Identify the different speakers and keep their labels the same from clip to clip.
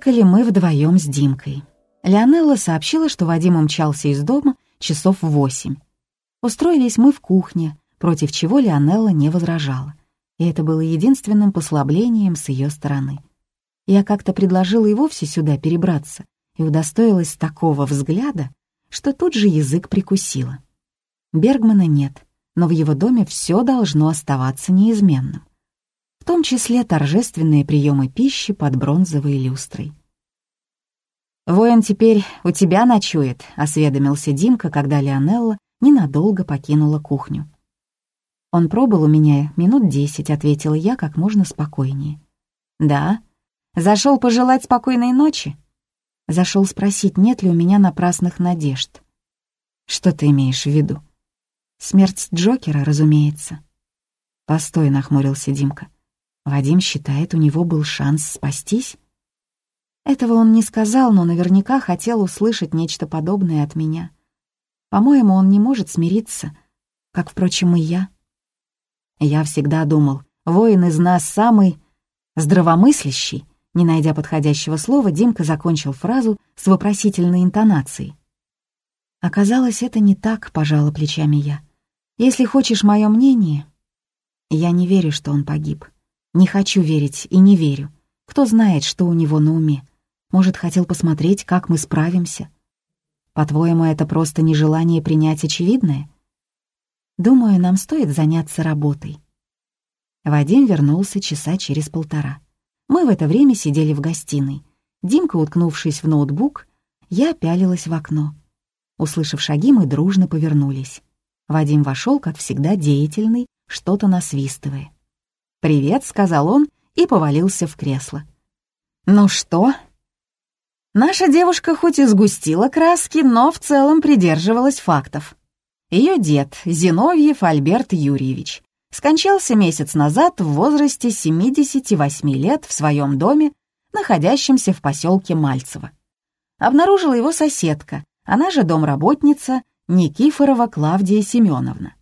Speaker 1: Завтракали мы вдвоем с Димкой. Леонелла сообщила, что Вадим умчался из дома часов в восемь. Устроились мы в кухне, против чего Леонелла не возражала. И это было единственным послаблением с ее стороны. Я как-то предложила и вовсе сюда перебраться и удостоилась такого взгляда, что тут же язык прикусила. Бергмана нет, но в его доме все должно оставаться неизменным. В том числе торжественные приемы пищи под бронзовой люстрой. «Воин теперь у тебя ночует», — осведомился Димка, когда Леонелла ненадолго покинула кухню. «Он пробыл у меня минут десять», — ответила я как можно спокойнее. «Да? Зашел пожелать спокойной ночи?» Зашел спросить, нет ли у меня напрасных надежд. «Что ты имеешь в виду?» «Смерть Джокера, разумеется». «Постой», — нахмурился Димка. «Вадим считает, у него был шанс спастись?» Этого он не сказал, но наверняка хотел услышать нечто подобное от меня. По-моему, он не может смириться, как, впрочем, и я. Я всегда думал, воин из нас самый здравомыслящий. Не найдя подходящего слова, Димка закончил фразу с вопросительной интонацией. Оказалось, это не так, пожала плечами я. Если хочешь мое мнение, я не верю, что он погиб. Не хочу верить и не верю. Кто знает, что у него на уме. Может, хотел посмотреть, как мы справимся. По-твоему, это просто нежелание принять очевидное? Думаю, нам стоит заняться работой. Вадим вернулся часа через полтора. Мы в это время сидели в гостиной. Димка, уткнувшись в ноутбук, я пялилась в окно. Услышав шаги, мы дружно повернулись. Вадим вошел, как всегда, деятельный, что-то насвистывая. «Привет», — сказал он и повалился в кресло. «Ну что?» Наша девушка хоть и сгустила краски, но в целом придерживалась фактов. Ее дед, Зиновьев Альберт Юрьевич, скончался месяц назад в возрасте 78 лет в своем доме, находящемся в поселке Мальцево. Обнаружила его соседка, она же домработница Никифорова Клавдия Семеновна.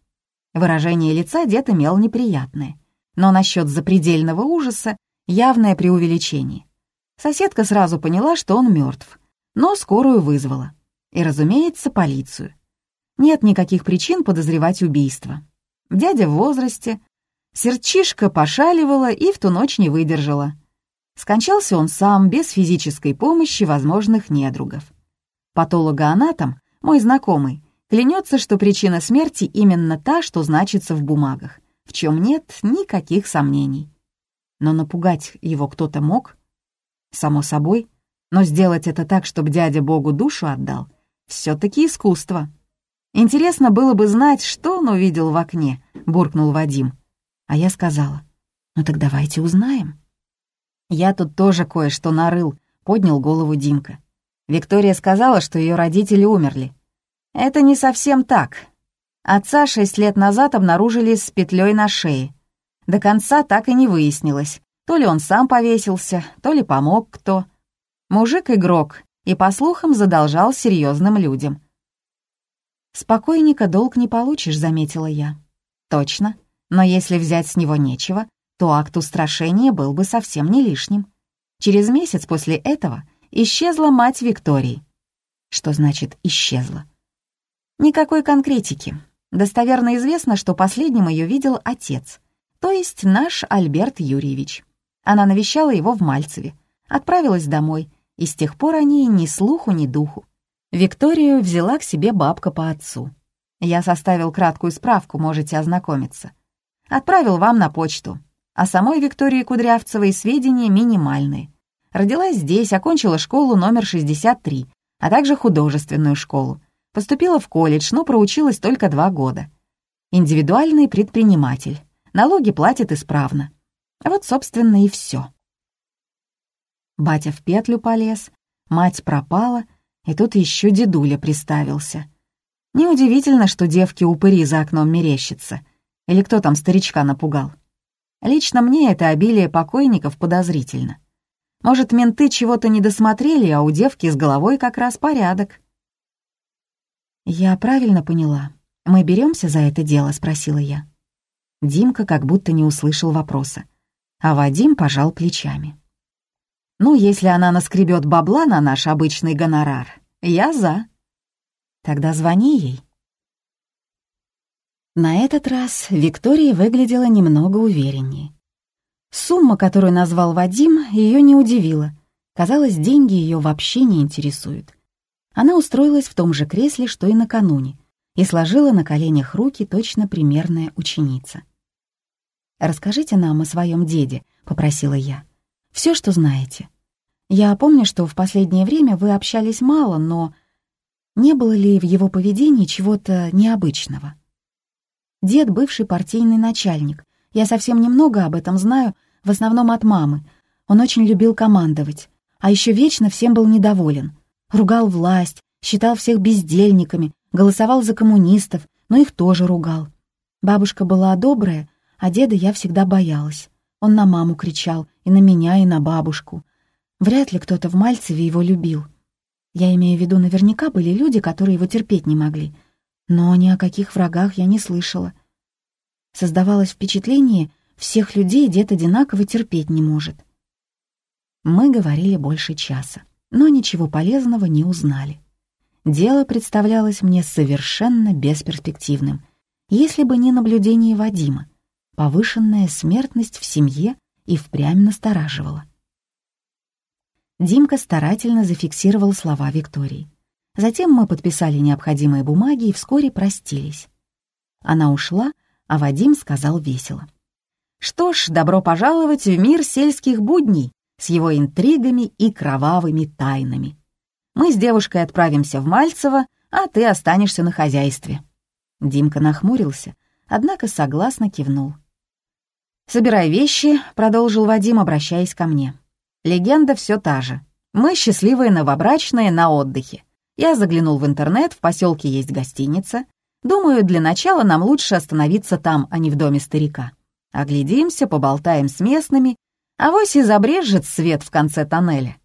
Speaker 1: Выражение лица дед имел неприятное, но насчет запредельного ужаса явное преувеличение. Соседка сразу поняла, что он мертв, но скорую вызвала. И, разумеется, полицию. Нет никаких причин подозревать убийство. Дядя в возрасте, сердчишка пошаливала и в ту ночь не выдержала. Скончался он сам, без физической помощи возможных недругов. Патологоанатом, мой знакомый, клянется, что причина смерти именно та, что значится в бумагах, в чем нет никаких сомнений. Но напугать его кто-то мог? Само собой, но сделать это так, чтобы дядя Богу душу отдал, все-таки искусство. Интересно было бы знать, что он увидел в окне, буркнул Вадим. А я сказала, ну так давайте узнаем. Я тут тоже кое-что нарыл, поднял голову Димка. Виктория сказала, что ее родители умерли. Это не совсем так. Отца шесть лет назад обнаружили с петлей на шее. До конца так и не выяснилось, то ли он сам повесился, то ли помог кто. Мужик игрок и, по слухам, задолжал серьезным людям. «Спокойника долг не получишь», — заметила я. «Точно. Но если взять с него нечего, то акт устрашения был бы совсем не лишним. Через месяц после этого исчезла мать Виктории». Что значит «исчезла»? Никакой конкретики. Достоверно известно, что последним ее видел отец, то есть наш Альберт Юрьевич. Она навещала его в Мальцеве, отправилась домой, и с тех пор о ней ни слуху, ни духу. Викторию взяла к себе бабка по отцу. Я составил краткую справку, можете ознакомиться. Отправил вам на почту. О самой Виктории Кудрявцевой сведения минимальные. Родилась здесь, окончила школу номер 63, а также художественную школу. Поступила в колледж, но проучилась только два года. Индивидуальный предприниматель. Налоги платит исправно. Вот, собственно, и все. Батя в петлю полез, мать пропала, и тут еще дедуля приставился. Неудивительно, что девки-упыри за окном мерещатся. Или кто там старичка напугал. Лично мне это обилие покойников подозрительно. Может, менты чего-то не досмотрели, а у девки с головой как раз порядок. «Я правильно поняла. Мы беремся за это дело?» — спросила я. Димка как будто не услышал вопроса а Вадим пожал плечами. Ну, если она наскребет бабла на наш обычный гонорар, я за. Тогда звони ей. На этот раз Виктория выглядела немного увереннее. Сумма, которую назвал Вадим, ее не удивила. Казалось, деньги ее вообще не интересуют. Она устроилась в том же кресле, что и накануне, и сложила на коленях руки точно примерная ученица. «Расскажите нам о своем деде», — попросила я. «Все, что знаете. Я помню, что в последнее время вы общались мало, но не было ли в его поведении чего-то необычного?» Дед — бывший партийный начальник, я совсем немного об этом знаю, в основном от мамы. Он очень любил командовать, а еще вечно всем был недоволен. Ругал власть, считал всех бездельниками, голосовал за коммунистов, но их тоже ругал. Бабушка была добрая, а деда я всегда боялась. Он на маму кричал, и на меня, и на бабушку. Вряд ли кто-то в Мальцеве его любил. Я имею в виду, наверняка были люди, которые его терпеть не могли. Но ни о каких врагах я не слышала. Создавалось впечатление, всех людей дед одинаково терпеть не может. Мы говорили больше часа, но ничего полезного не узнали. Дело представлялось мне совершенно бесперспективным, если бы не наблюдение Вадима. Повышенная смертность в семье и впрямь настораживала. Димка старательно зафиксировал слова Виктории. Затем мы подписали необходимые бумаги и вскоре простились. Она ушла, а Вадим сказал весело. «Что ж, добро пожаловать в мир сельских будней с его интригами и кровавыми тайнами. Мы с девушкой отправимся в Мальцево, а ты останешься на хозяйстве». Димка нахмурился, однако согласно кивнул. «Собирай вещи», — продолжил Вадим, обращаясь ко мне. «Легенда все та же. Мы счастливые новобрачные на отдыхе. Я заглянул в интернет, в поселке есть гостиница. Думаю, для начала нам лучше остановиться там, а не в доме старика. Оглядимся, поболтаем с местными, а вось забрежет свет в конце тоннеля.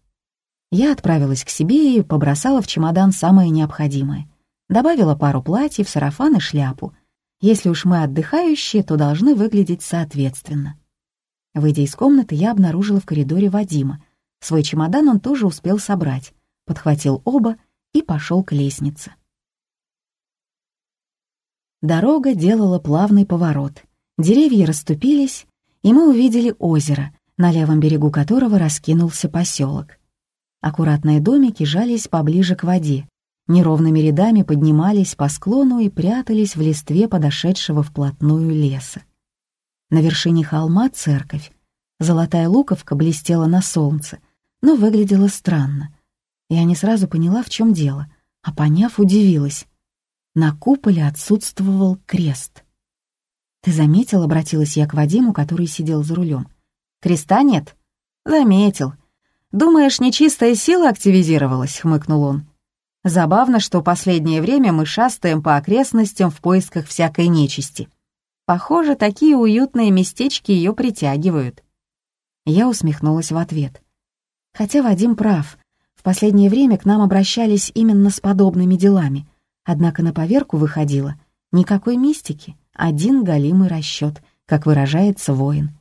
Speaker 1: Я отправилась к себе и побросала в чемодан самое необходимое. Добавила пару платьев, сарафан и шляпу. Если уж мы отдыхающие, то должны выглядеть соответственно. Выйдя из комнаты, я обнаружила в коридоре Вадима. Свой чемодан он тоже успел собрать, подхватил оба и пошел к лестнице. Дорога делала плавный поворот. Деревья расступились, и мы увидели озеро, на левом берегу которого раскинулся поселок. Аккуратные домики жались поближе к воде, неровными рядами поднимались по склону и прятались в листве подошедшего вплотную леса. На вершине холма церковь. Золотая луковка блестела на солнце, но выглядела странно. Я не сразу поняла, в чем дело, а поняв, удивилась. На куполе отсутствовал крест. «Ты заметил?» — обратилась я к Вадиму, который сидел за рулем. «Креста нет?» «Заметил. Думаешь, нечистая сила активизировалась?» — хмыкнул он. «Забавно, что последнее время мы шастаем по окрестностям в поисках всякой нечисти. Похоже, такие уютные местечки ее притягивают». Я усмехнулась в ответ. Хотя Вадим прав, в последнее время к нам обращались именно с подобными делами — Однако на поверку выходило никакой мистики, один галимый расчет, как выражается воин.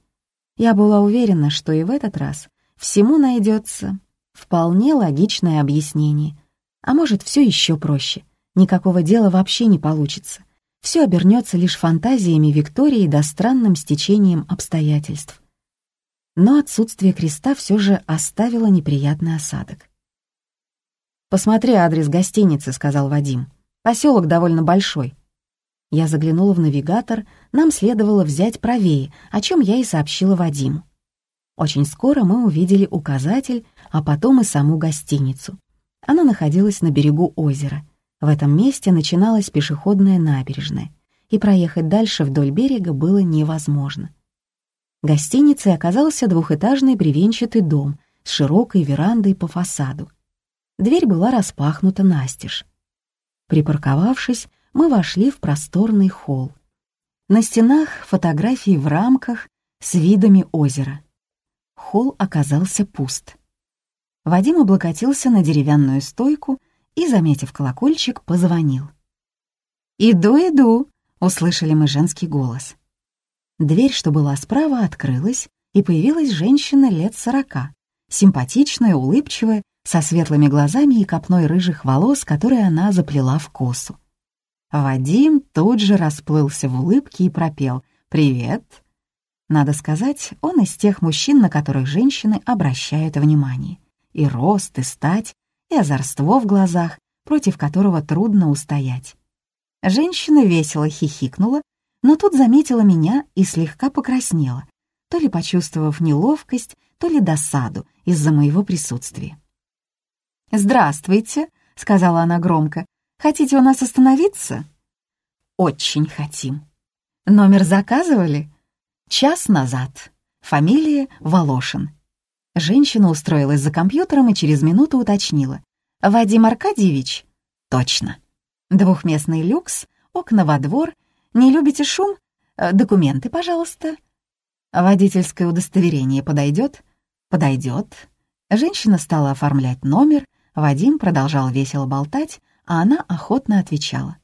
Speaker 1: Я была уверена, что и в этот раз всему найдется вполне логичное объяснение. А может, все еще проще. Никакого дела вообще не получится. Все обернется лишь фантазиями Виктории да странным стечением обстоятельств. Но отсутствие креста все же оставило неприятный осадок. «Посмотри адрес гостиницы», — сказал Вадим. Поселок довольно большой. Я заглянула в навигатор, нам следовало взять правее, о чем я и сообщила Вадиму. Очень скоро мы увидели указатель, а потом и саму гостиницу. Она находилась на берегу озера. В этом месте начиналась пешеходная набережная, и проехать дальше вдоль берега было невозможно. Гостиницей оказался двухэтажный бревенчатый дом с широкой верандой по фасаду. Дверь была распахнута настежь. Припарковавшись, мы вошли в просторный холл. На стенах фотографии в рамках с видами озера. Холл оказался пуст. Вадим облокотился на деревянную стойку и, заметив колокольчик, позвонил. «Иду, иду!» — услышали мы женский голос. Дверь, что была справа, открылась, и появилась женщина лет сорока, симпатичная, улыбчивая, со светлыми глазами и копной рыжих волос, которые она заплела в косу. Вадим тут же расплылся в улыбке и пропел «Привет». Надо сказать, он из тех мужчин, на которых женщины обращают внимание. И рост, и стать, и озорство в глазах, против которого трудно устоять. Женщина весело хихикнула, но тут заметила меня и слегка покраснела, то ли почувствовав неловкость, то ли досаду из-за моего присутствия. «Здравствуйте», — сказала она громко. «Хотите у нас остановиться?» «Очень хотим». «Номер заказывали?» «Час назад. Фамилия Волошин». Женщина устроилась за компьютером и через минуту уточнила. «Вадим Аркадьевич?» «Точно». «Двухместный люкс, окна во двор. Не любите шум? Э, документы, пожалуйста». «Водительское удостоверение подойдет?» «Подойдет». Женщина стала оформлять номер, Вадим продолжал весело болтать, а она охотно отвечала.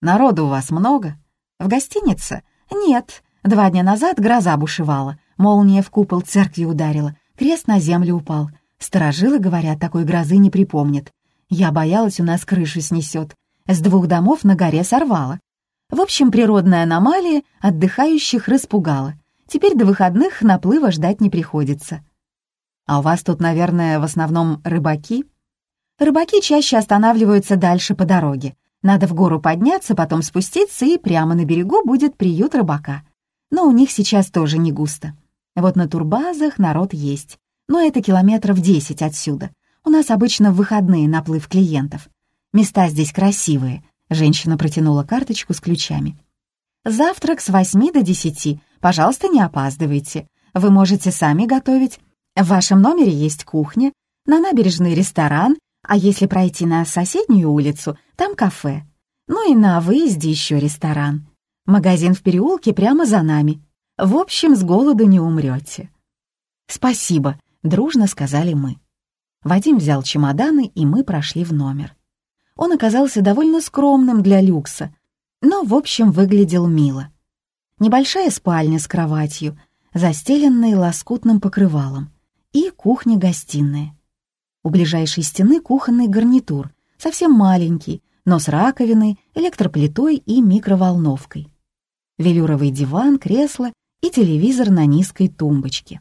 Speaker 1: «Народу у вас много? В гостинице? Нет. Два дня назад гроза бушевала, молния в купол церкви ударила, крест на землю упал. Сторожилы, говорят, такой грозы не припомнят. Я боялась, у нас крышу снесет. С двух домов на горе сорвала. В общем, природная аномалия отдыхающих распугала. Теперь до выходных наплыва ждать не приходится. А у вас тут, наверное, в основном рыбаки? Рыбаки чаще останавливаются дальше по дороге. Надо в гору подняться, потом спуститься, и прямо на берегу будет приют рыбака. Но у них сейчас тоже не густо. Вот на турбазах народ есть но это километров десять отсюда. У нас обычно в выходные наплыв клиентов. Места здесь красивые. Женщина протянула карточку с ключами. Завтрак с восьми до десяти. Пожалуйста, не опаздывайте. Вы можете сами готовить. В вашем номере есть кухня, на набережной ресторан, а если пройти на соседнюю улицу, там кафе. Ну и на выезде еще ресторан. Магазин в переулке прямо за нами. В общем, с голоду не умрете. Спасибо, Дружно сказали мы. Вадим взял чемоданы, и мы прошли в номер. Он оказался довольно скромным для люкса, но, в общем, выглядел мило. Небольшая спальня с кроватью, застеленной лоскутным покрывалом, и кухня-гостиная. У ближайшей стены кухонный гарнитур, совсем маленький, но с раковиной, электроплитой и микроволновкой. Велюровый диван, кресло и телевизор на низкой тумбочке.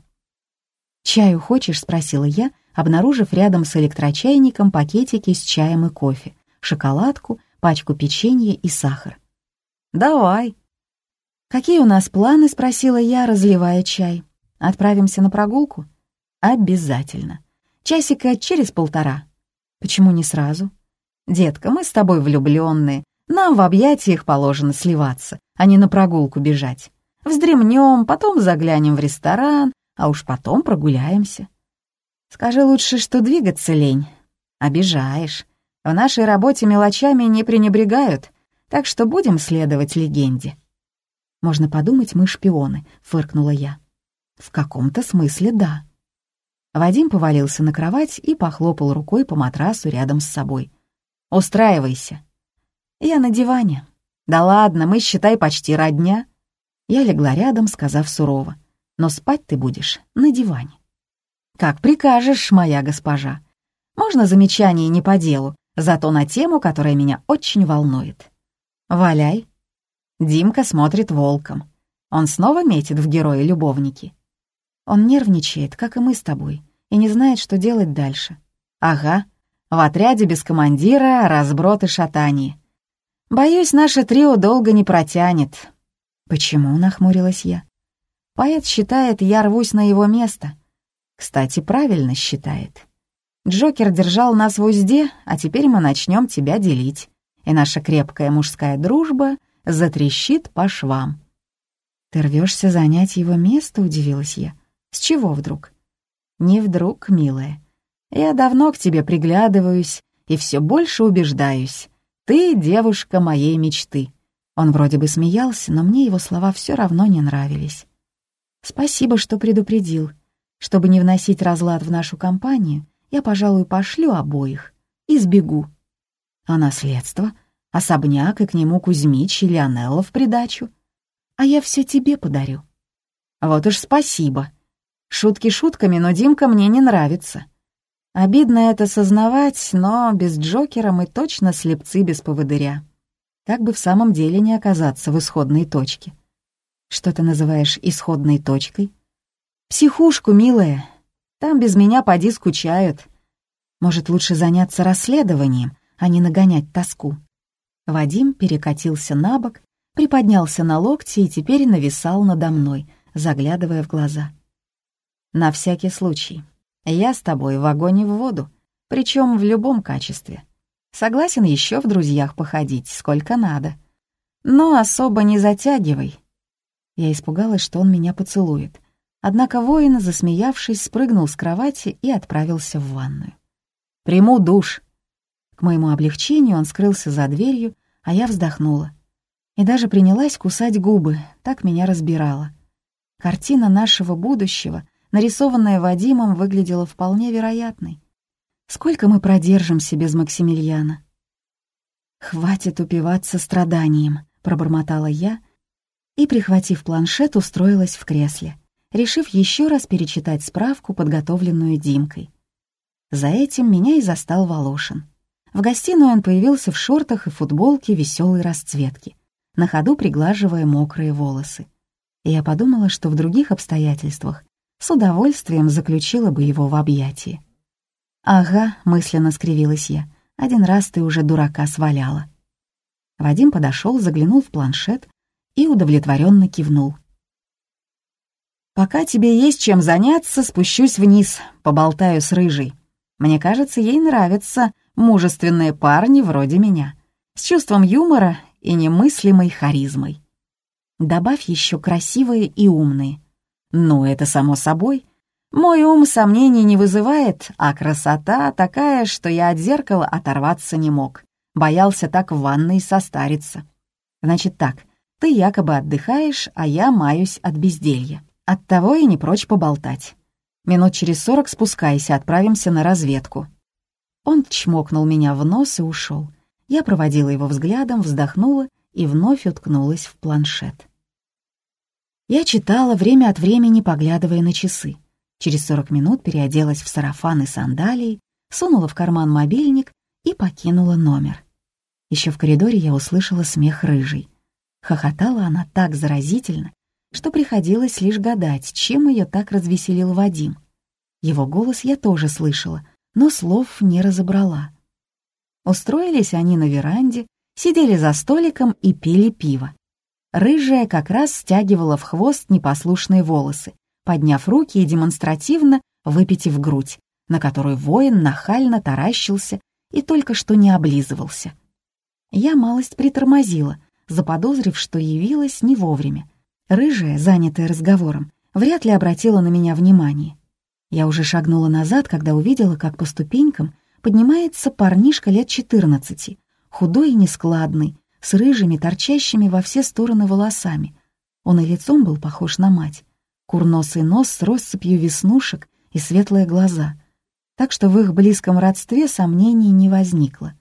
Speaker 1: «Чаю хочешь?» — спросила я, обнаружив рядом с электрочайником пакетики с чаем и кофе, шоколадку, пачку печенья и сахар. «Давай». «Какие у нас планы?» — спросила я, разливая чай. «Отправимся на прогулку?» «Обязательно. Часика через полтора». «Почему не сразу?» «Детка, мы с тобой влюбленные. Нам в объятиях положено сливаться, а не на прогулку бежать. Вздремнем, потом заглянем в ресторан, а уж потом прогуляемся. Скажи лучше, что двигаться лень. Обижаешь. В нашей работе мелочами не пренебрегают, так что будем следовать легенде. Можно подумать, мы шпионы, фыркнула я. В каком-то смысле да. Вадим повалился на кровать и похлопал рукой по матрасу рядом с собой. «Устраивайся». «Я на диване». «Да ладно, мы, считай, почти родня». Я легла рядом, сказав сурово но спать ты будешь на диване. Как прикажешь, моя госпожа. Можно замечание не по делу, зато на тему, которая меня очень волнует. Валяй. Димка смотрит волком. Он снова метит в герои-любовники. Он нервничает, как и мы с тобой, и не знает, что делать дальше. Ага, в отряде без командира разброд и шатание. Боюсь, наше трио долго не протянет. Почему, нахмурилась я? Поэт считает, я рвусь на его место. Кстати, правильно считает. Джокер держал нас в узде, а теперь мы начнем тебя делить, и наша крепкая мужская дружба затрещит по швам. «Ты рвешься занять его место?» — удивилась я. «С чего вдруг?» «Не вдруг, милая. Я давно к тебе приглядываюсь и все больше убеждаюсь. Ты девушка моей мечты». Он вроде бы смеялся, но мне его слова все равно не нравились. Спасибо, что предупредил. Чтобы не вносить разлад в нашу компанию, я, пожалуй, пошлю обоих и сбегу. А наследство? Особняк и к нему Кузьмич и Леонелла в придачу. А я все тебе подарю. Вот уж спасибо. Шутки шутками, но Димка мне не нравится. Обидно это сознавать, но без Джокера мы точно слепцы без поводыря. Как бы в самом деле не оказаться в исходной точке. Что ты называешь исходной точкой? Психушку, милая. Там без меня поди скучают. Может, лучше заняться расследованием, а не нагонять тоску. Вадим перекатился на бок, приподнялся на локти и теперь нависал надо мной, заглядывая в глаза. «На всякий случай. Я с тобой в огонь и в воду, причем в любом качестве. Согласен еще в друзьях походить, сколько надо. Но особо не затягивай». Я испугалась, что он меня поцелует. Однако воин, засмеявшись, спрыгнул с кровати и отправился в ванную. «Приму душ». К моему облегчению он скрылся за дверью, а я вздохнула. И даже принялась кусать губы, так меня разбирала. Картина нашего будущего, нарисованная Вадимом, выглядела вполне вероятной. Сколько мы продержимся без Максимилиана? «Хватит упиваться страданием», — пробормотала я и, прихватив планшет, устроилась в кресле, решив еще раз перечитать справку, подготовленную Димкой. За этим меня и застал Волошин. В гостиную он появился в шортах и футболке веселой расцветки, на ходу приглаживая мокрые волосы. И я подумала, что в других обстоятельствах с удовольствием заключила бы его в объятии. «Ага», — мысленно скривилась я, — «один раз ты уже дурака сваляла». Вадим подошел, заглянул в планшет и удовлетворенно кивнул. «Пока тебе есть чем заняться, спущусь вниз, поболтаю с Рыжей. Мне кажется, ей нравятся мужественные парни вроде меня, с чувством юмора и немыслимой харизмой. Добавь еще красивые и умные. Ну, это само собой. Мой ум сомнений не вызывает, а красота такая, что я от зеркала оторваться не мог. Боялся так в ванной состариться. Значит так, ты якобы отдыхаешь, а я маюсь от безделья. Оттого и не прочь поболтать. Минут через сорок спускайся, отправимся на разведку». Он чмокнул меня в нос и ушел. Я проводила его взглядом, вздохнула и вновь уткнулась в планшет. Я читала время от времени, поглядывая на часы. Через 40 минут переоделась в сарафан и сандалии, сунула в карман мобильник и покинула номер. Еще в коридоре я услышала смех рыжий. Хохотала она так заразительно, что приходилось лишь гадать, чем ее так развеселил Вадим. Его голос я тоже слышала, но слов не разобрала. Устроились они на веранде, сидели за столиком и пили пиво. Рыжая как раз стягивала в хвост непослушные волосы, подняв руки и демонстративно выпитив грудь, на которую воин нахально таращился и только что не облизывался. Я малость притормозила, заподозрив, что явилась не вовремя. Рыжая, занятая разговором, вряд ли обратила на меня внимание. Я уже шагнула назад, когда увидела, как по ступенькам поднимается парнишка лет четырнадцати, худой и нескладный, с рыжими, торчащими во все стороны волосами. Он и лицом был похож на мать. Курносый нос с россыпью веснушек и светлые глаза. Так что в их близком родстве сомнений не возникло.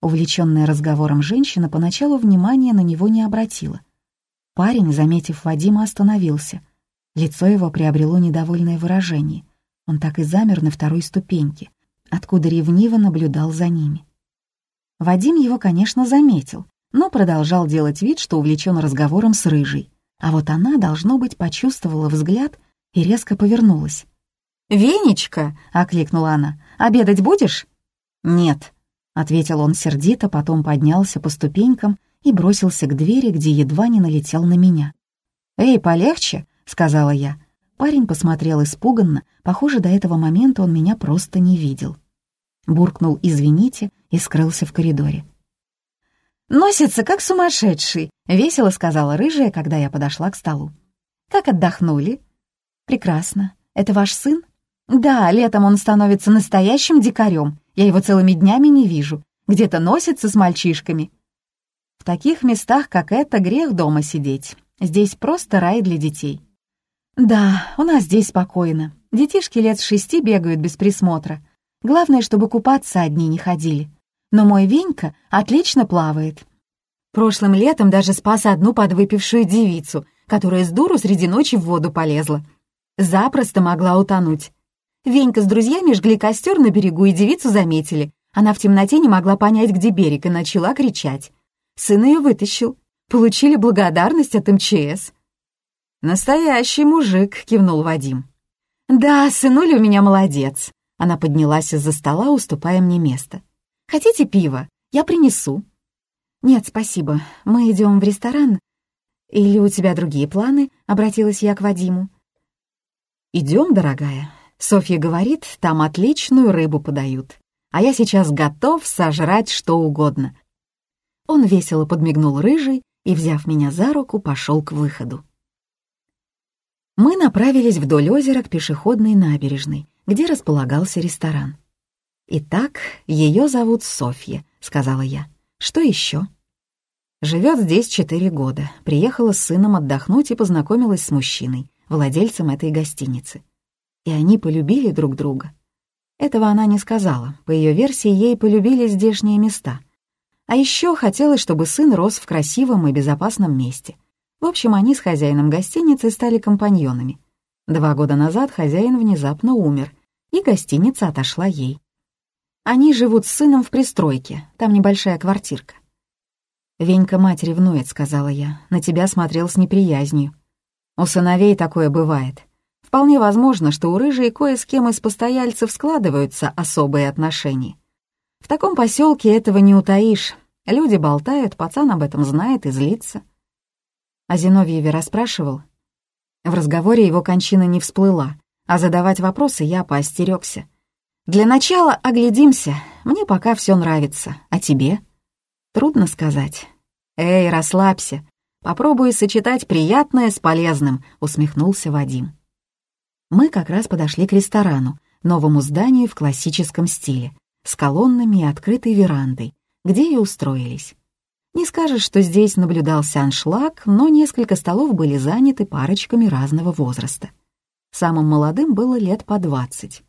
Speaker 1: Увлеченная разговором женщина поначалу внимания на него не обратила — Парень, заметив Вадима, остановился. Лицо его приобрело недовольное выражение. Он так и замер на второй ступеньке, откуда ревниво наблюдал за ними. Вадим его, конечно, заметил, но продолжал делать вид, что увлечен разговором с Рыжей. А вот она, должно быть, почувствовала взгляд и резко повернулась. «Венечка!» — окликнула она. «Обедать будешь?» «Нет», — ответил он сердито, потом поднялся по ступенькам и бросился к двери, где едва не налетел на меня. «Эй, полегче!» — сказала я. Парень посмотрел испуганно, похоже, до этого момента он меня просто не видел. Буркнул «извините» и скрылся в коридоре. «Носится, как сумасшедший», — весело сказала рыжая, когда я подошла к столу. «Как отдохнули?» «Прекрасно. Это ваш сын?» «Да, летом он становится настоящим дикарем. Я его целыми днями не вижу. Где-то носится с мальчишками. В таких местах, как это, грех дома сидеть. Здесь просто рай для детей. Да, у нас здесь спокойно. Детишки лет шести бегают без присмотра. Главное, чтобы купаться одни не ходили. Но мой Венька отлично плавает. Прошлым летом даже спас одну подвыпившую девицу, которая с дуру среди ночи в воду полезла. Запросто могла утонуть. Венька с друзьями жгли костер на берегу и девицу заметили. Она в темноте не могла понять, где берег, и начала кричать. Сын ее вытащил. Получили благодарность от МЧС. «Настоящий мужик», — кивнул Вадим. «Да, сынуля у меня молодец». Она поднялась из-за стола, уступая мне место. «Хотите пиво? Я принесу». «Нет, спасибо. Мы идем в ресторан. Или у тебя другие планы?» — обратилась я к Вадиму. «Идем, дорогая. Софья говорит, там отличную рыбу подают. А я сейчас готов сожрать что угодно». Он весело подмигнул рыжий и, взяв меня за руку, пошел к выходу. Мы направились вдоль озера к пешеходной набережной, где располагался ресторан. «Итак, ее зовут Софья», — сказала я. «Что еще?» Живет здесь четыре года, приехала с сыном отдохнуть и познакомилась с мужчиной, владельцем этой гостиницы. И они полюбили друг друга. Этого она не сказала, по ее версии ей полюбили здешние места. А еще хотелось, чтобы сын рос в красивом и безопасном месте. В общем, они с хозяином гостиницы стали компаньонами. Два года назад хозяин внезапно умер, и гостиница отошла ей. Они живут с сыном в пристройке, там небольшая квартирка. «Венька мать ревнует», — сказала я, — «на тебя смотрел с неприязнью». У сыновей такое бывает. Вполне возможно, что у рыжей кое с кем из постояльцев складываются особые отношения. В таком поселке этого не утаишь. Люди болтают, пацан об этом знает и злится. А Зиновьеве расспрашивал. В разговоре его кончина не всплыла, а задавать вопросы я поостерёгся. Для начала оглядимся. Мне пока все нравится. А тебе? Трудно сказать. Эй, расслабься. Попробуй сочетать приятное с полезным, усмехнулся Вадим. Мы как раз подошли к ресторану, новому зданию в классическом стиле, с колоннами и открытой верандой, где и устроились. Не скажешь, что здесь наблюдался аншлаг, но несколько столов были заняты парочками разного возраста. Самым молодым было лет по двадцать.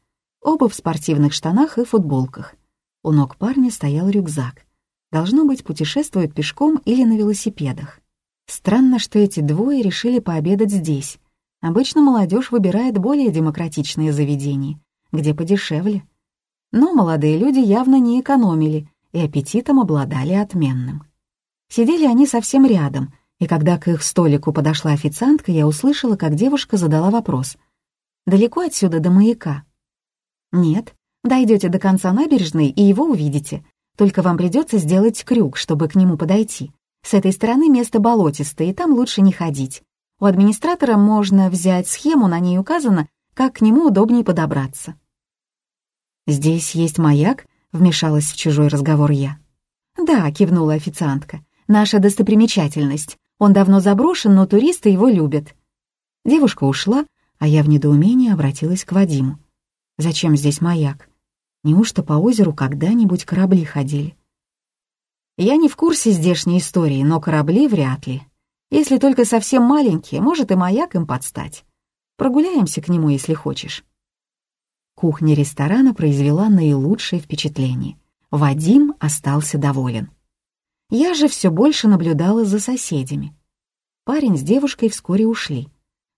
Speaker 1: Оба в спортивных штанах и футболках. У ног парня стоял рюкзак. Должно быть, путешествуют пешком или на велосипедах. Странно, что эти двое решили пообедать здесь. Обычно молодежь выбирает более демократичные заведения, где подешевле. Но молодые люди явно не экономили и аппетитом обладали отменным. Сидели они совсем рядом, и когда к их столику подошла официантка, я услышала, как девушка задала вопрос. «Далеко отсюда до маяка?» «Нет. Дойдете до конца набережной и его увидите. Только вам придется сделать крюк, чтобы к нему подойти. С этой стороны место болотистое, и там лучше не ходить. У администратора можно взять схему, на ней указано, как к нему удобнее подобраться». «Здесь есть маяк?» — вмешалась в чужой разговор я. «Да», — кивнула официантка, — «наша достопримечательность. Он давно заброшен, но туристы его любят». Девушка ушла, а я в недоумении обратилась к Вадиму. Зачем здесь маяк? Неужто по озеру когда-нибудь корабли ходили? Я не в курсе здешней истории, но корабли вряд ли. Если только совсем маленькие, может и маяк им подстать. Прогуляемся к нему, если хочешь. Кухня ресторана произвела наилучшее впечатление. Вадим остался доволен. Я же все больше наблюдала за соседями. Парень с девушкой вскоре ушли.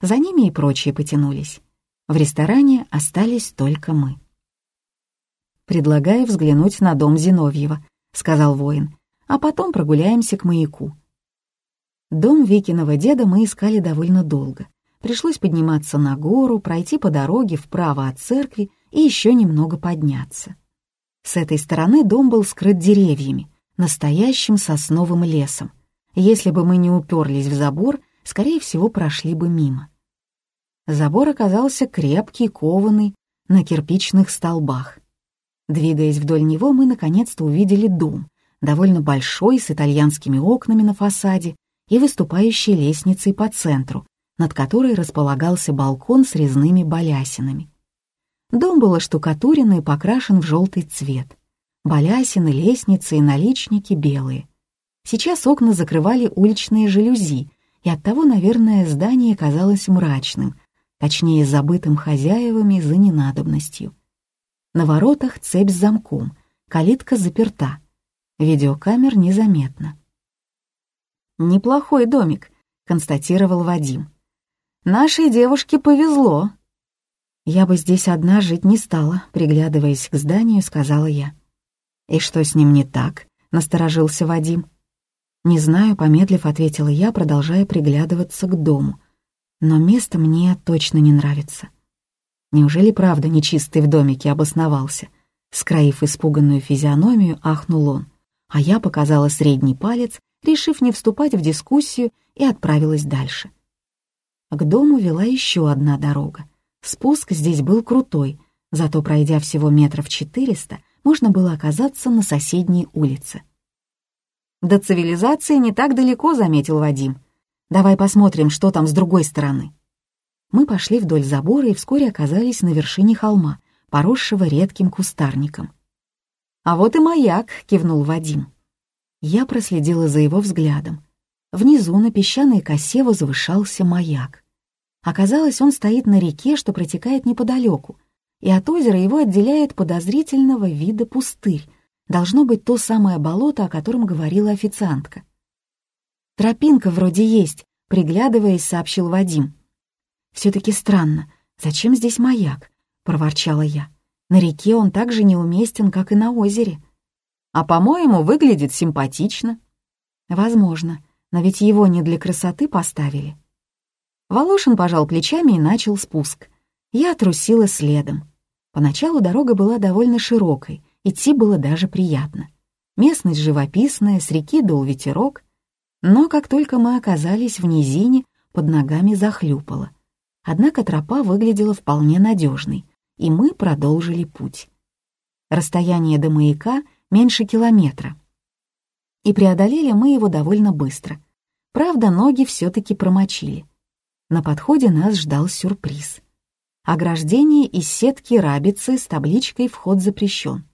Speaker 1: За ними и прочие потянулись. В ресторане остались только мы. «Предлагаю взглянуть на дом Зиновьева», — сказал воин, «а потом прогуляемся к маяку». Дом Викиного деда мы искали довольно долго. Пришлось подниматься на гору, пройти по дороге вправо от церкви и еще немного подняться. С этой стороны дом был скрыт деревьями, настоящим сосновым лесом. Если бы мы не уперлись в забор, скорее всего, прошли бы мимо. Забор оказался крепкий, кованый, на кирпичных столбах. Двигаясь вдоль него, мы наконец-то увидели дом, довольно большой, с итальянскими окнами на фасаде и выступающей лестницей по центру, над которой располагался балкон с резными балясинами. Дом был оштукатурен и покрашен в желтый цвет. Балясины, лестницы и наличники белые. Сейчас окна закрывали уличные жалюзи, и оттого, наверное, здание казалось мрачным — точнее забытым хозяевами за ненадобностью. На воротах цепь с замком, калитка заперта, видеокамер незаметно. «Неплохой домик», — констатировал Вадим. «Нашей девушке повезло, «Я бы здесь одна жить не стала», — приглядываясь к зданию, сказала я. «И что с ним не так?» — насторожился Вадим. «Не знаю», — помедлив ответила я, продолжая приглядываться к дому. «Но место мне точно не нравится». Неужели правда нечистый в домике обосновался? Скроив испуганную физиономию, ахнул он, а я показала средний палец, решив не вступать в дискуссию, и отправилась дальше. К дому вела еще одна дорога. Спуск здесь был крутой, зато пройдя всего метров четыреста, можно было оказаться на соседней улице. «До цивилизации не так далеко», — заметил Вадим. «Давай посмотрим, что там с другой стороны». Мы пошли вдоль забора и вскоре оказались на вершине холма, поросшего редким кустарником. «А вот и маяк», — кивнул Вадим. Я проследила за его взглядом. Внизу на песчаной косе возвышался маяк. Оказалось, он стоит на реке, что протекает неподалеку, и от озера его отделяет подозрительного вида пустырь. Должно быть то самое болото, о котором говорила официантка. «Тропинка вроде есть», — приглядываясь, сообщил Вадим. «Все-таки странно. Зачем здесь маяк?» — проворчала я. «На реке он так же неуместен, как и на озере». «А, по-моему, выглядит симпатично». «Возможно, но ведь его не для красоты поставили». Волошин пожал плечами и начал спуск. Я трусила следом. Поначалу дорога была довольно широкой, идти было даже приятно. Местность живописная, с реки дул ветерок, но как только мы оказались в низине, под ногами захлюпало. Однако тропа выглядела вполне надежной, и мы продолжили путь. Расстояние до маяка меньше километра. И преодолели мы его довольно быстро. Правда, ноги все-таки промочили. На подходе нас ждал сюрприз. Ограждение из сетки рабицы с табличкой «Вход запрещен».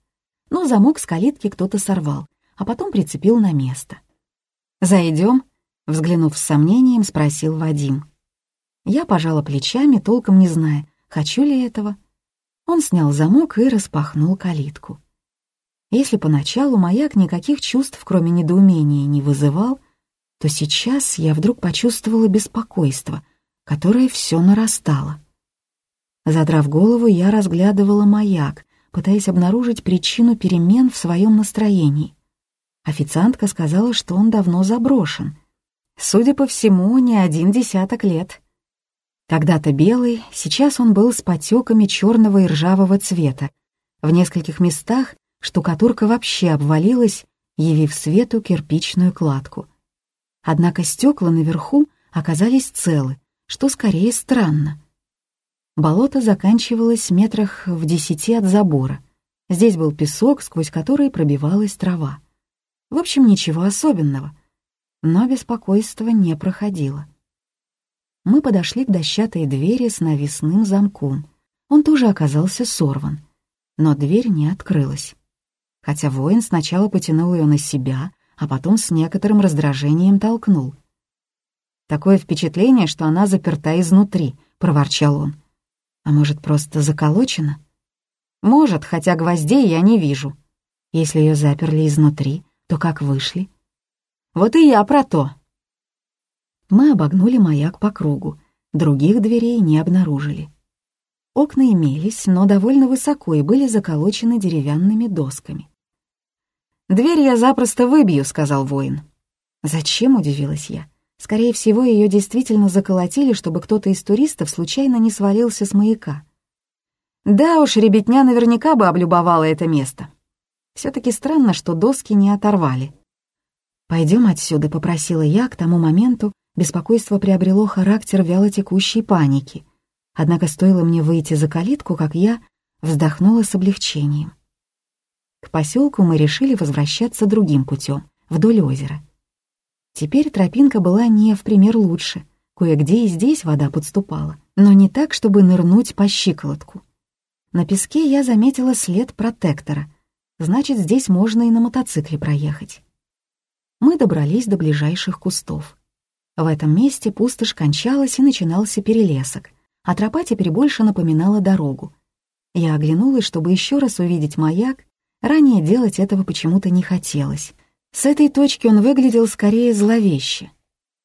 Speaker 1: Но замок с калитки кто-то сорвал, а потом прицепил на место. «Зайдем?» — взглянув с сомнением, спросил Вадим. Я пожала плечами, толком не зная, хочу ли этого. Он снял замок и распахнул калитку. Если поначалу маяк никаких чувств, кроме недоумения, не вызывал, то сейчас я вдруг почувствовала беспокойство, которое все нарастало. Задрав голову, я разглядывала маяк, пытаясь обнаружить причину перемен в своем настроении. Официантка сказала, что он давно заброшен. Судя по всему, не один десяток лет. Когда-то белый, сейчас он был с потеками черного и ржавого цвета. В нескольких местах штукатурка вообще обвалилась, явив свету кирпичную кладку. Однако стекла наверху оказались целы, что скорее странно. Болото заканчивалось метрах в десяти от забора. Здесь был песок, сквозь который пробивалась трава. В общем, ничего особенного. Но беспокойство не проходило мы подошли к дощатой двери с навесным замком. Он тоже оказался сорван. Но дверь не открылась. Хотя воин сначала потянул ее на себя, а потом с некоторым раздражением толкнул. «Такое впечатление, что она заперта изнутри», — проворчал он. «А может, просто заколочена?» «Может, хотя гвоздей я не вижу. Если ее заперли изнутри, то как вышли?» «Вот и я про то», мы обогнули маяк по кругу, других дверей не обнаружили. Окна имелись, но довольно высоко и были заколочены деревянными досками. «Дверь я запросто выбью», — сказал воин. «Зачем?» — удивилась я. Скорее всего, ее действительно заколотили, чтобы кто-то из туристов случайно не свалился с маяка. Да уж, ребятня наверняка бы облюбовала это место. Все-таки странно, что доски не оторвали. «Пойдем отсюда», — попросила я к тому моменту, Беспокойство приобрело характер вялотекущей паники. Однако стоило мне выйти за калитку, как я вздохнула с облегчением. К поселку мы решили возвращаться другим путем, вдоль озера. Теперь тропинка была не в пример лучше. Кое-где и здесь вода подступала, но не так, чтобы нырнуть по щиколотку. На песке я заметила след протектора. Значит, здесь можно и на мотоцикле проехать. Мы добрались до ближайших кустов. В этом месте пустошь кончалась и начинался перелесок, а тропа теперь больше напоминала дорогу. Я оглянулась, чтобы еще раз увидеть маяк, ранее делать этого почему-то не хотелось. С этой точки он выглядел скорее зловеще,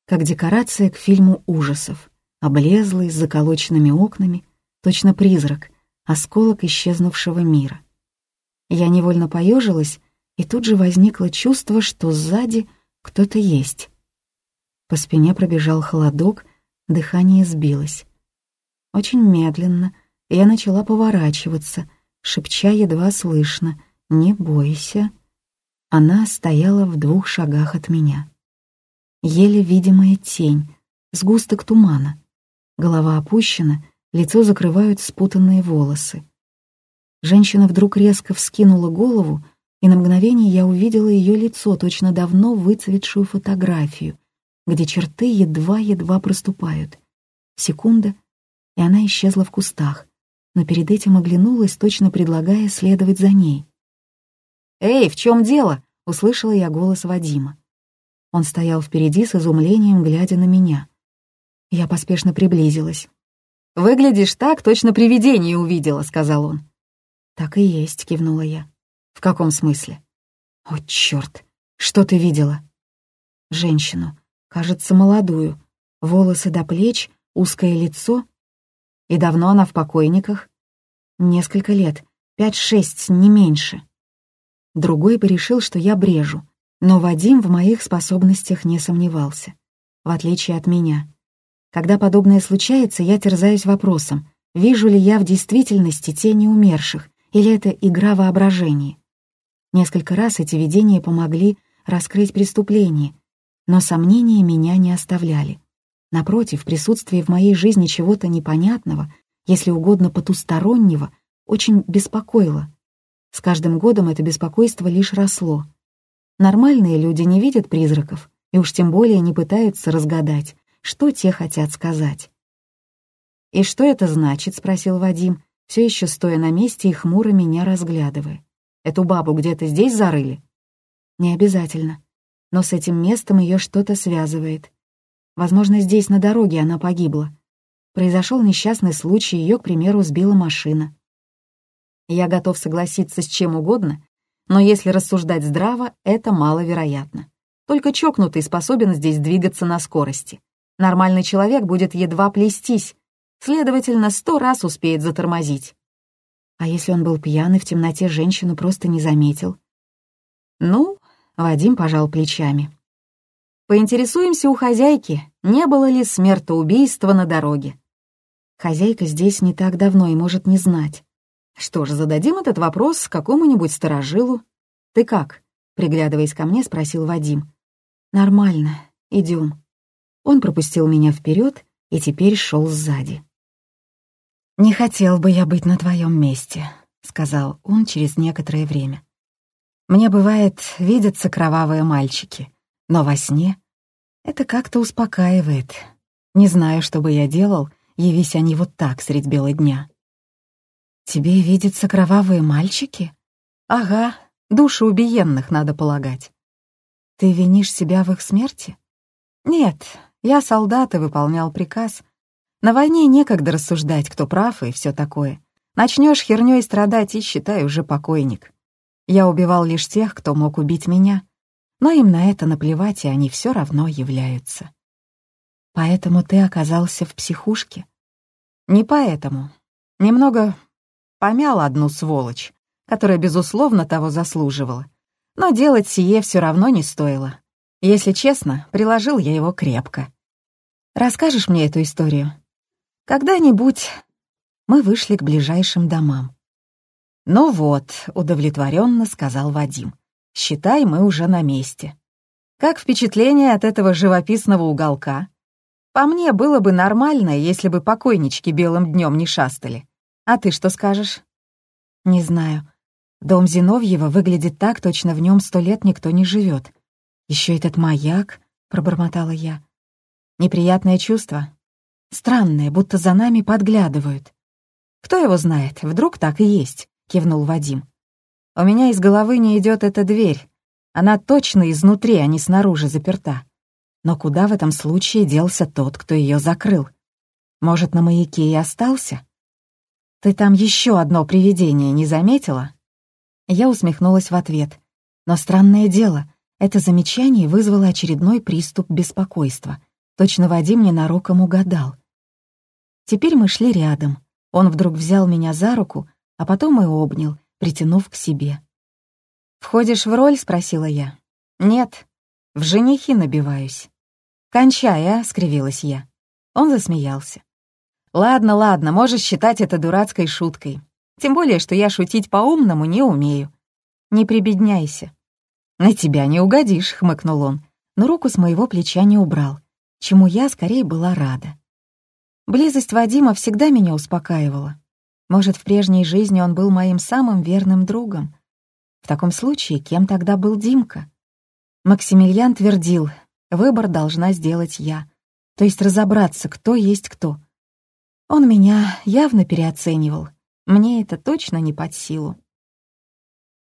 Speaker 1: как декорация к фильму ужасов, облезлый, с заколоченными окнами, точно призрак, осколок исчезнувшего мира. Я невольно поежилась, и тут же возникло чувство, что сзади кто-то есть. По спине пробежал холодок, дыхание сбилось. Очень медленно я начала поворачиваться, шепча едва слышно «Не бойся». Она стояла в двух шагах от меня. Еле видимая тень, сгусток тумана. Голова опущена, лицо закрывают спутанные волосы. Женщина вдруг резко вскинула голову, и на мгновение я увидела ее лицо, точно давно выцветшую фотографию, где черты едва-едва проступают. Секунда, и она исчезла в кустах, но перед этим оглянулась, точно предлагая следовать за ней. «Эй, в чем дело?» — услышала я голос Вадима. Он стоял впереди с изумлением, глядя на меня. Я поспешно приблизилась. «Выглядишь так, точно привидение увидела», — сказал он. «Так и есть», — кивнула я. «В каком смысле?» «О, чёрт! Что ты видела?» «Женщину. Кажется, молодую. Волосы до плеч, узкое лицо. И давно она в покойниках?» «Несколько лет. Пять-шесть, не меньше». Другой бы решил, что я брежу. Но Вадим в моих способностях не сомневался. В отличие от меня. Когда подобное случается, я терзаюсь вопросом, вижу ли я в действительности тени умерших, или это игра воображения. Несколько раз эти видения помогли раскрыть преступление, но сомнения меня не оставляли. Напротив, присутствие в моей жизни чего-то непонятного, если угодно потустороннего, очень беспокоило. С каждым годом это беспокойство лишь росло. Нормальные люди не видят призраков, и уж тем более не пытаются разгадать, что те хотят сказать. «И что это значит?» — спросил Вадим, все еще стоя на месте и хмуро меня разглядывая. «Эту бабу где-то здесь зарыли?» «Не обязательно. Но с этим местом ее что-то связывает. Возможно, здесь на дороге она погибла. Произошел несчастный случай, ее, к примеру, сбила машина. Я готов согласиться с чем угодно, но если рассуждать здраво, это маловероятно. Только чокнутый способен здесь двигаться на скорости. Нормальный человек будет едва плестись, следовательно, сто раз успеет затормозить. А если он был пьяный в темноте, женщину просто не заметил? Ну, Вадим пожал плечами. Поинтересуемся у хозяйки, не было ли смертоубийства на дороге. Хозяйка здесь не так давно и может не знать. Что ж, зададим этот вопрос какому-нибудь сторожилу. Ты как? Приглядываясь ко мне, спросил Вадим. Нормально, идем. Он пропустил меня вперед и теперь шел сзади. «Не хотел бы я быть на твоем месте», — сказал он через некоторое время. «Мне, бывает, видятся кровавые мальчики, но во сне это как-то успокаивает. Не знаю, что бы я делал, явись они вот так средь бела дня». «Тебе видятся кровавые мальчики?» «Ага, души убиенных, надо полагать». «Ты винишь себя в их смерти?» «Нет, я солдат и выполнял приказ. На войне некогда рассуждать, кто прав и все такое. Начнешь херней страдать и, считай, уже покойник. Я убивал лишь тех, кто мог убить меня. Но им на это наплевать, и они все равно являются. Поэтому ты оказался в психушке? Не поэтому. Немного помял одну сволочь, которая, безусловно, того заслуживала. Но делать сие все равно не стоило. Если честно, приложил я его крепко. Расскажешь мне эту историю? Когда-нибудь мы вышли к ближайшим домам. «Ну вот», — удовлетворенно сказал Вадим, — «считай, мы уже на месте. Как впечатление от этого живописного уголка? По мне, было бы нормально, если бы покойнички белым днем не шастали. А ты что скажешь?» «Не знаю. Дом Зиновьева выглядит так, точно в нем сто лет никто не живет. Еще этот маяк», — пробормотала я. Неприятное чувство. Странное, будто за нами подглядывают. «Кто его знает, вдруг так и есть», — кивнул Вадим. «У меня из головы не идет эта дверь. Она точно изнутри, а не снаружи заперта. Но куда в этом случае делся тот, кто ее закрыл? Может, на маяке и остался? Ты там еще одно привидение не заметила?» Я усмехнулась в ответ. Но странное дело, это замечание вызвало очередной приступ беспокойства — Точно Вадим ненароком угадал. Теперь мы шли рядом. Он вдруг взял меня за руку, а потом и обнял, притянув к себе. «Входишь в роль?» — спросила я. «Нет, в женихи набиваюсь». «Кончай, а?» — скривилась я. Он засмеялся. «Ладно, ладно, можешь считать это дурацкой шуткой. Тем более, что я шутить по-умному не умею. Не прибедняйся». «На тебя не угодишь», — хмыкнул он, но руку с моего плеча не убрал, чему я скорее была рада. Близость Вадима всегда меня успокаивала. Может, в прежней жизни он был моим самым верным другом. В таком случае, кем тогда был Димка? Максимилиан твердил, выбор должна сделать я, то есть разобраться, кто есть кто. Он меня явно переоценивал, мне это точно не под силу.